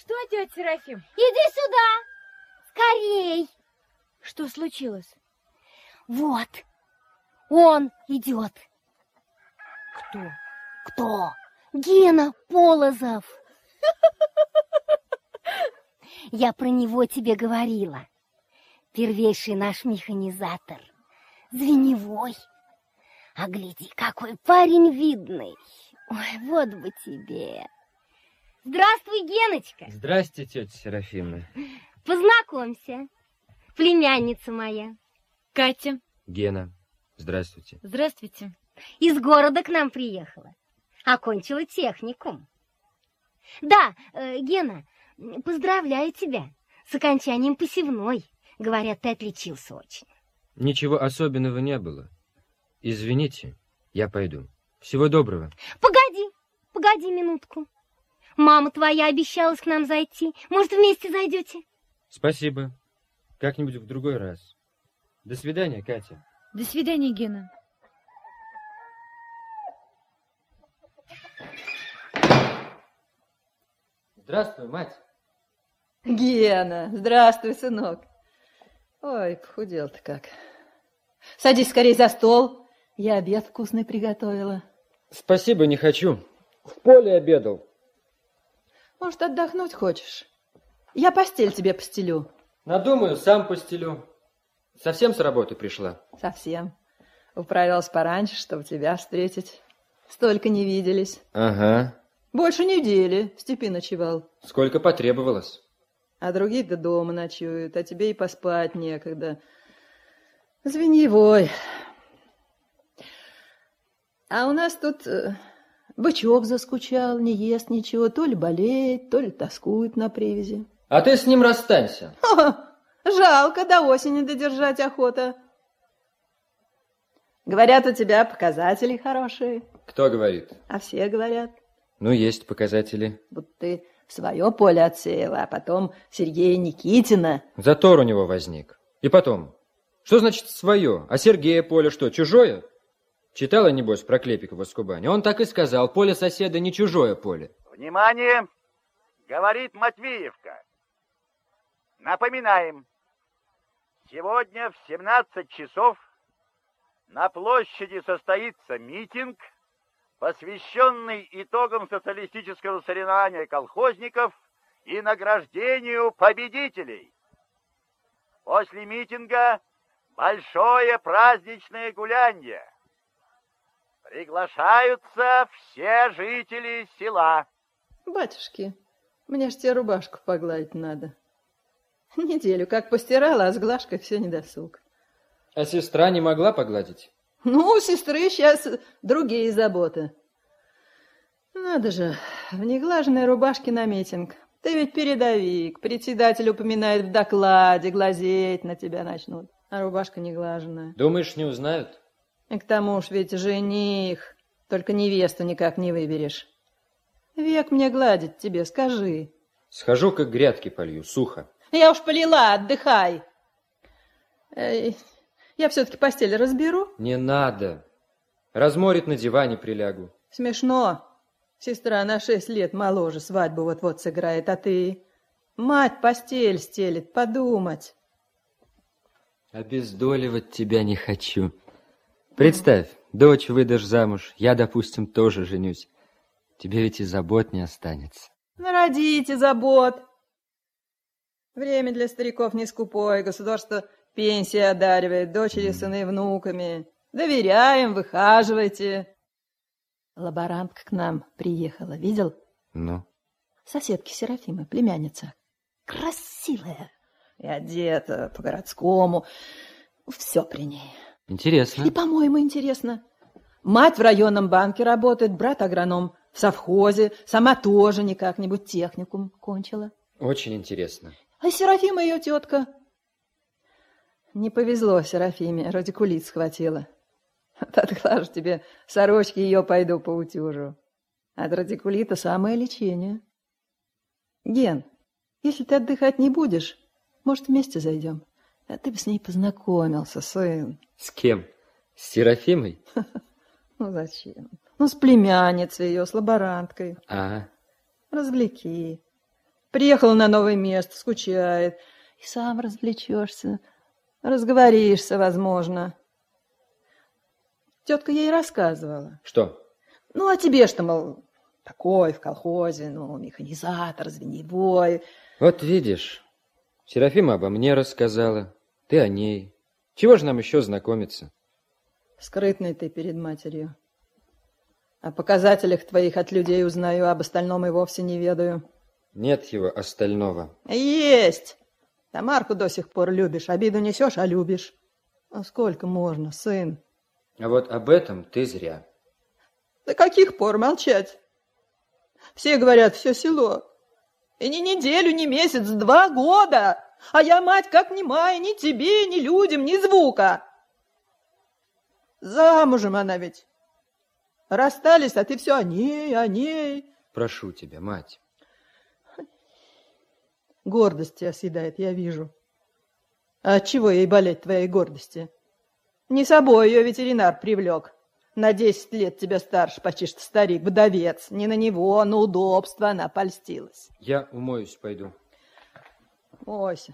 Что, тетя Серафим? Иди сюда! Скорей! Что случилось? Вот, он идет. Кто? Кто? Гена Полозов. Я про него тебе говорила. Первейший наш механизатор. Звеневой. А гляди, какой парень видный. Ой, вот бы тебе. Здравствуй, Геночка. Здрасте, тетя Серафимна. Познакомься. Племянница моя. Катя. Гена. Здравствуйте. Здравствуйте. Из города к нам приехала. Окончила техникум. Да, э, Гена, поздравляю тебя с окончанием посевной. Говорят, ты отличился очень. Ничего особенного не было. Извините, я пойду. Всего доброго. Погоди, погоди минутку. Мама твоя обещалась к нам зайти. Может, вместе зайдете? Спасибо. Как-нибудь в другой раз. До свидания, Катя. До свидания, Гена. Здравствуй, мать. Гена, здравствуй, сынок. Ой, похудел ты как. Садись скорее за стол. Я обед вкусный приготовила. Спасибо, не хочу. В поле обедал. Может, отдохнуть хочешь? Я постель тебе постелю. Надумаю, сам постелю. Совсем с работы пришла? Совсем. Управилась пораньше, чтобы тебя встретить. Столько не виделись. Ага. Больше недели в степи ночевал. Сколько потребовалось. А другие-то дома ночуют, а тебе и поспать некогда. Звеньевой. А у нас тут э, бычок заскучал, не ест ничего, то ли болеет, то ли тоскует на привязи. А ты с ним расстанься. Ха, жалко, до осени додержать охота. Говорят, у тебя показатели хорошие. Кто говорит? А все говорят. Ну, есть показатели. Будто ты свое поле отсеяла, а потом Сергея Никитина. Затор у него возник. И потом, что значит свое? А Сергея поле что, чужое? Читала, небось, про Клепикова с Кубани. Он так и сказал, поле соседа не чужое поле. Внимание! Говорит Матвеевка. Напоминаем, сегодня в 17 часов на площади состоится митинг, посвященный итогам социалистического соревнования колхозников и награждению победителей. После митинга большое праздничное гулянье. Приглашаются все жители села. Батюшки, мне ж тебе рубашку погладить надо. Неделю как постирала, а с глажкой все недосуг. А сестра не могла погладить? Ну, у сестры сейчас другие заботы. Надо же, в неглаженной рубашке на митинг. Ты ведь передовик, председатель упоминает в докладе, глазеть на тебя начнут. А рубашка неглаженная. Думаешь, не узнают? И к тому уж ведь жених, только невесту никак не выберешь. Век мне гладить тебе, скажи. Схожу, как грядки полью, сухо. Я уж полила, отдыхай. Эй, я все-таки постель разберу. Не надо. Разморит на диване прилягу. Смешно. Сестра на шесть лет моложе, свадьбу вот-вот сыграет, а ты... Мать постель стелит, подумать. Обездоливать тебя не хочу. Представь, дочь выдашь замуж, я, допустим, тоже женюсь. Тебе ведь и забот не останется. Народите забот. Время для стариков не скупое, государство пенсии одаривает, дочери, сыны, внуками. Доверяем, выхаживайте. Лаборантка к нам приехала, видел? Ну? Соседки Серафимы, племянница. Красивая. И одета по-городскому. Все при ней. Интересно. И, по-моему, интересно. Мать в районном банке работает, брат агроном в совхозе, сама тоже не как-нибудь техникум кончила. Очень интересно. А Серафима ее тетка. Не повезло Серафиме, радикулит схватила. Отглажу тебе сорочки, ее пойду поутюжу. От радикулита самое лечение. Ген, если ты отдыхать не будешь, может, вместе зайдем? А ты бы с ней познакомился, сын. С кем? С Серафимой? Ну, зачем? Ну, с племянницей ее, с лаборанткой. А, Развлеки. Приехал на новое место, скучает. И сам развлечешься, разговоришься, возможно. Тетка ей рассказывала. Что? Ну, а тебе что, мол, такой в колхозе, ну, механизатор, звеневой. Вот видишь, Серафима обо мне рассказала, ты о ней. Чего же нам еще знакомиться? Скрытный ты перед матерью. О показателях твоих от людей узнаю, об остальном и вовсе не ведаю. Нет его остального. Есть! Тамарку до сих пор любишь, обиду несешь, а любишь. А сколько можно, сын? А вот об этом ты зря. До каких пор молчать? Все говорят, все село. И ни неделю, ни месяц, два года. А я, мать, как немая, ни тебе, ни людям, ни звука. Замужем она ведь. Расстались, а ты все о ней, о ней. Прошу тебя, мать. Гордость тебя съедает, я вижу. А от чего ей болеть твоей гордости? Не собой ее ветеринар привлек. На десять лет тебя старше, почти что старик, вдовец. Не на него, на удобство она польстилась. Я умоюсь, пойду. Poxa.